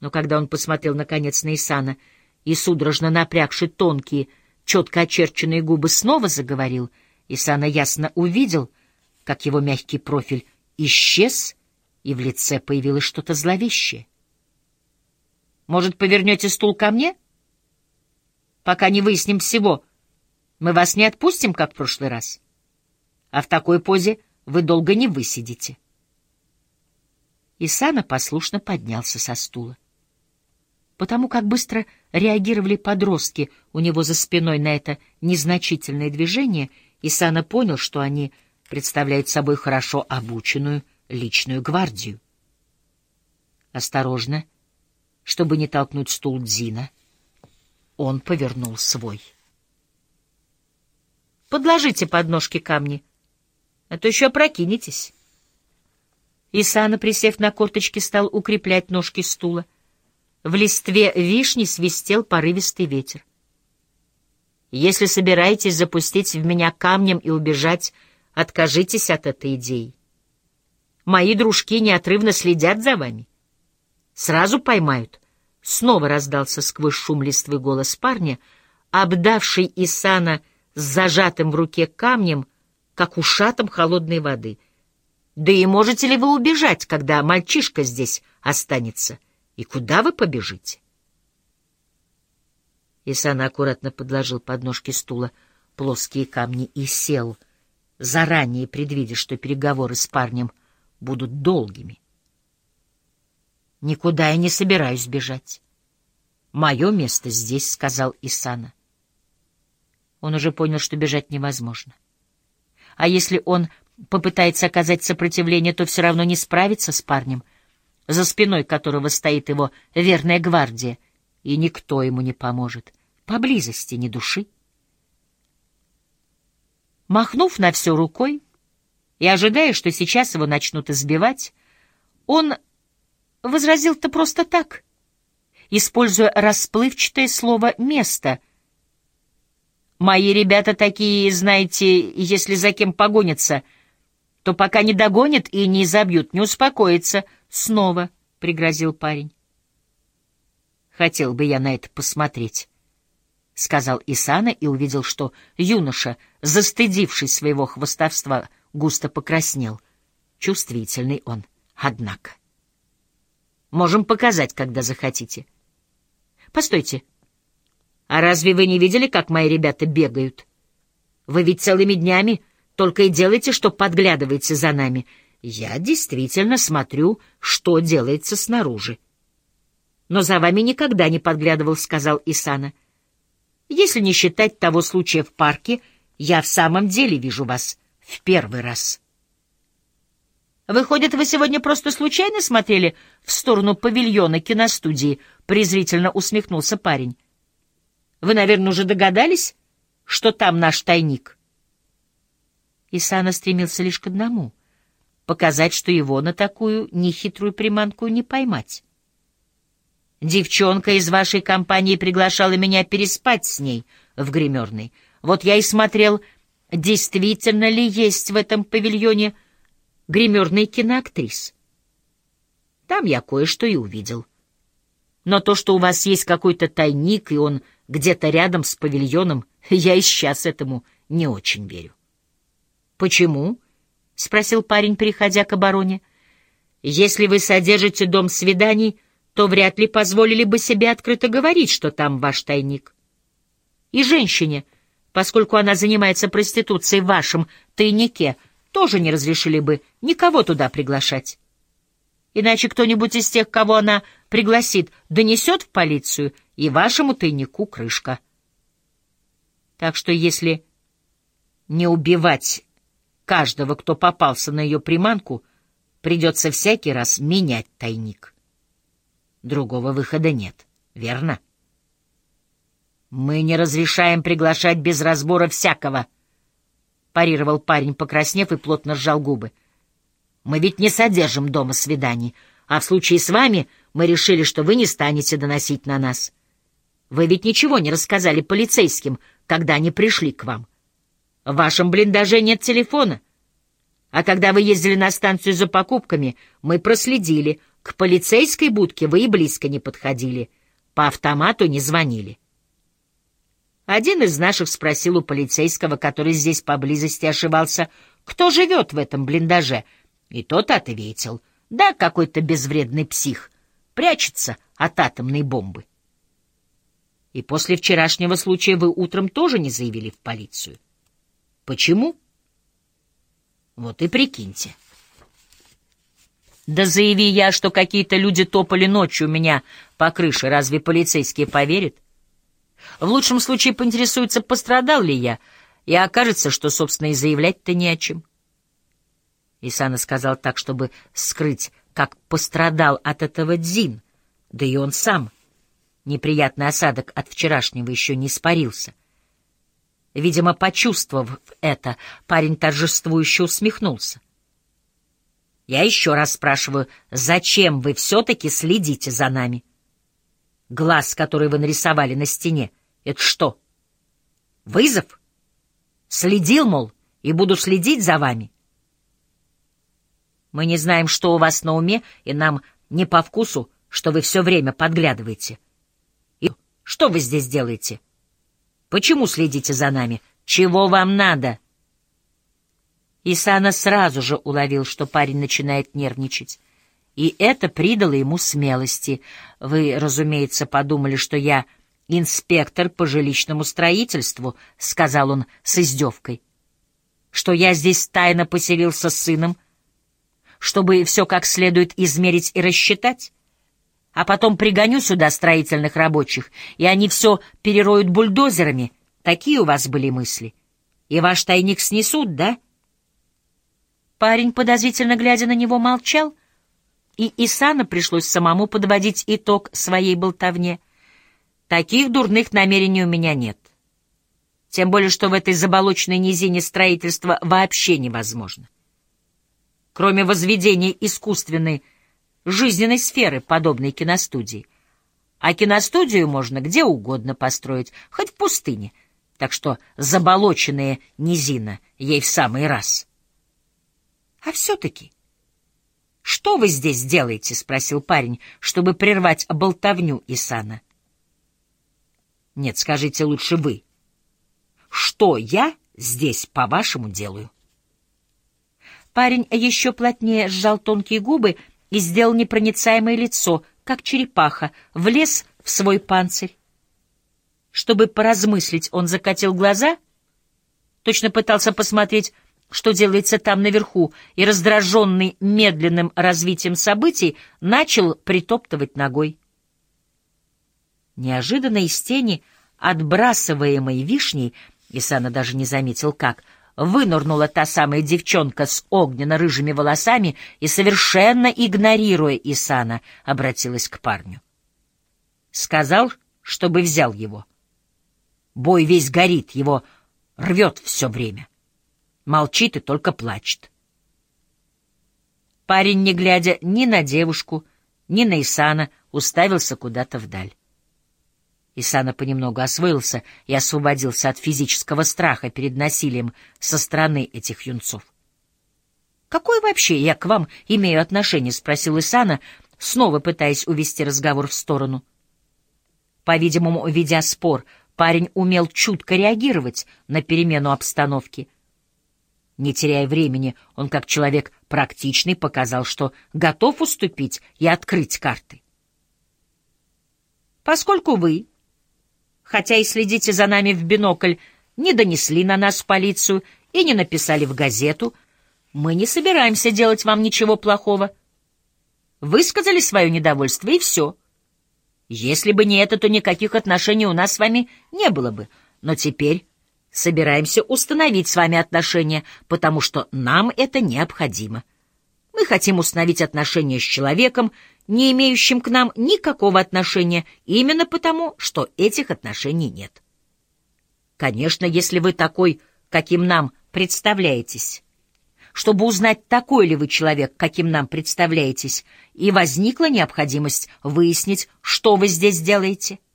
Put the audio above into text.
Но когда он посмотрел, наконец, на Исана и, судорожно напрягши тонкие, четко очерченные губы, снова заговорил, Исана ясно увидел, как его мягкий профиль исчез, и в лице появилось что-то зловещее. «Может, повернете стул ко мне? Пока не выясним всего. Мы вас не отпустим, как в прошлый раз. А в такой позе вы долго не высидите». Исана послушно поднялся со стула. Потому как быстро реагировали подростки у него за спиной на это незначительное движение, Исана понял, что они представляют собой хорошо обученную личную гвардию. Осторожно, чтобы не толкнуть стул Дзина, он повернул свой. «Подложите под ножки камни, а то еще опрокинетесь». Исана, присев на корточки, стал укреплять ножки стула. В листве вишни свистел порывистый ветер. «Если собираетесь запустить в меня камнем и убежать, откажитесь от этой идеи. Мои дружки неотрывно следят за вами. Сразу поймают». Снова раздался сквозь шум листвы голос парня, обдавший Исана с зажатым в руке камнем, как ушатом холодной воды — да и можете ли вы убежать, когда мальчишка здесь останется? И куда вы побежите? Исана аккуратно подложил под ножки стула плоские камни и сел, заранее предвидя, что переговоры с парнем будут долгими. «Никуда я не собираюсь бежать. Мое место здесь», — сказал Исана. Он уже понял, что бежать невозможно. А если он попытается оказать сопротивление, то все равно не справится с парнем, за спиной которого стоит его верная гвардия, и никто ему не поможет. Поблизости ни души. Махнув на все рукой и ожидая, что сейчас его начнут избивать, он возразил-то просто так, используя расплывчатое слово «место», Мои ребята такие, знаете, если за кем погонятся — то пока не догонят и не забьют, не успокоится. Снова пригрозил парень. Хотел бы я на это посмотреть, — сказал Исана и увидел, что юноша, застыдившись своего хвостовства, густо покраснел. Чувствительный он, однако. Можем показать, когда захотите. Постойте, а разве вы не видели, как мои ребята бегают? Вы ведь целыми днями только и делайте, что подглядываете за нами. Я действительно смотрю, что делается снаружи. Но за вами никогда не подглядывал, — сказал Исана. Если не считать того случая в парке, я в самом деле вижу вас в первый раз. Выходит, вы сегодня просто случайно смотрели в сторону павильона киностудии? Презрительно усмехнулся парень. Вы, наверное, уже догадались, что там наш тайник? Исана стремился лишь к одному — показать, что его на такую нехитрую приманку не поймать. «Девчонка из вашей компании приглашала меня переспать с ней в гримерной. Вот я и смотрел, действительно ли есть в этом павильоне гримерный киноактрис. Там я кое-что и увидел. Но то, что у вас есть какой-то тайник, и он где-то рядом с павильоном, я и сейчас этому не очень верю. «Почему?» — спросил парень, переходя к обороне. «Если вы содержите дом свиданий, то вряд ли позволили бы себе открыто говорить, что там ваш тайник. И женщине, поскольку она занимается проституцией в вашем тайнике, тоже не разрешили бы никого туда приглашать. Иначе кто-нибудь из тех, кого она пригласит, донесет в полицию, и вашему тайнику крышка. Так что если не убивать каждого, кто попался на ее приманку, придется всякий раз менять тайник. Другого выхода нет, верно? «Мы не разрешаем приглашать без разбора всякого», — парировал парень, покраснев и плотно сжал губы. «Мы ведь не содержим дома свиданий, а в случае с вами мы решили, что вы не станете доносить на нас. Вы ведь ничего не рассказали полицейским, когда они пришли к вам. В вашем блиндаже нет телефона. А когда вы ездили на станцию за покупками, мы проследили, К полицейской будке вы и близко не подходили, по автомату не звонили. Один из наших спросил у полицейского, который здесь поблизости ошивался, кто живет в этом блиндаже, и тот ответил, да, какой-то безвредный псих, прячется от атомной бомбы. И после вчерашнего случая вы утром тоже не заявили в полицию. Почему? Вот и прикиньте. Да заяви я, что какие-то люди топали ночью у меня по крыше, разве полицейские поверят? В лучшем случае поинтересуются, пострадал ли я, и окажется, что, собственно, и заявлять-то не о чем. Исана сказал так, чтобы скрыть, как пострадал от этого Дзин, да и он сам. Неприятный осадок от вчерашнего еще не испарился. Видимо, почувствовав это, парень торжествующе усмехнулся. Я еще раз спрашиваю, зачем вы все-таки следите за нами? Глаз, который вы нарисовали на стене, это что? Вызов? Следил, мол, и буду следить за вами. Мы не знаем, что у вас на уме, и нам не по вкусу, что вы все время подглядываете. И что вы здесь делаете? Почему следите за нами? Чего вам надо?» Исана сразу же уловил, что парень начинает нервничать. И это придало ему смелости. Вы, разумеется, подумали, что я инспектор по жилищному строительству, — сказал он с издевкой. Что я здесь тайно поселился с сыном, чтобы все как следует измерить и рассчитать, а потом пригоню сюда строительных рабочих, и они все перероют бульдозерами. Такие у вас были мысли. И ваш тайник снесут, да? — Парень, подозрительно глядя на него, молчал, и Исана пришлось самому подводить итог своей болтовне. Таких дурных намерений у меня нет. Тем более, что в этой заболоченной низине строительство вообще невозможно. Кроме возведения искусственной жизненной сферы, подобной киностудии. А киностудию можно где угодно построить, хоть в пустыне, так что заболоченная низина ей в самый раз. А все-таки... — Что вы здесь делаете? — спросил парень, чтобы прервать болтовню Исана. — Нет, скажите лучше вы. Что я здесь, по-вашему, делаю? Парень еще плотнее сжал тонкие губы и сделал непроницаемое лицо, как черепаха, влез в свой панцирь. Чтобы поразмыслить, он закатил глаза, точно пытался посмотреть, что делается там наверху, и, раздраженный медленным развитием событий, начал притоптывать ногой. Неожиданно из тени, отбрасываемой вишней, Исана даже не заметил как, вынырнула та самая девчонка с огненно-рыжими волосами и, совершенно игнорируя Исана, обратилась к парню. Сказал, чтобы взял его. Бой весь горит, его рвет все время. Молчит и только плачет. Парень, не глядя ни на девушку, ни на Исана, уставился куда-то вдаль. Исана понемногу освоился и освободился от физического страха перед насилием со стороны этих юнцов. «Какое вообще я к вам имею отношение?» — спросил Исана, снова пытаясь увести разговор в сторону. По-видимому, ведя спор, парень умел чутко реагировать на перемену обстановки — не теряя времени, он, как человек практичный, показал, что готов уступить и открыть карты. Поскольку вы, хотя и следите за нами в бинокль, не донесли на нас полицию и не написали в газету, мы не собираемся делать вам ничего плохого. Высказали свое недовольство, и все. Если бы не это, то никаких отношений у нас с вами не было бы. Но теперь собираемся установить с вами отношения, потому что нам это необходимо. Мы хотим установить отношения с человеком, не имеющим к нам никакого отношения, именно потому, что этих отношений нет. Конечно, если вы такой, каким нам представляетесь, чтобы узнать, такой ли вы человек, каким нам представляетесь, и возникла необходимость выяснить, что вы здесь делаете —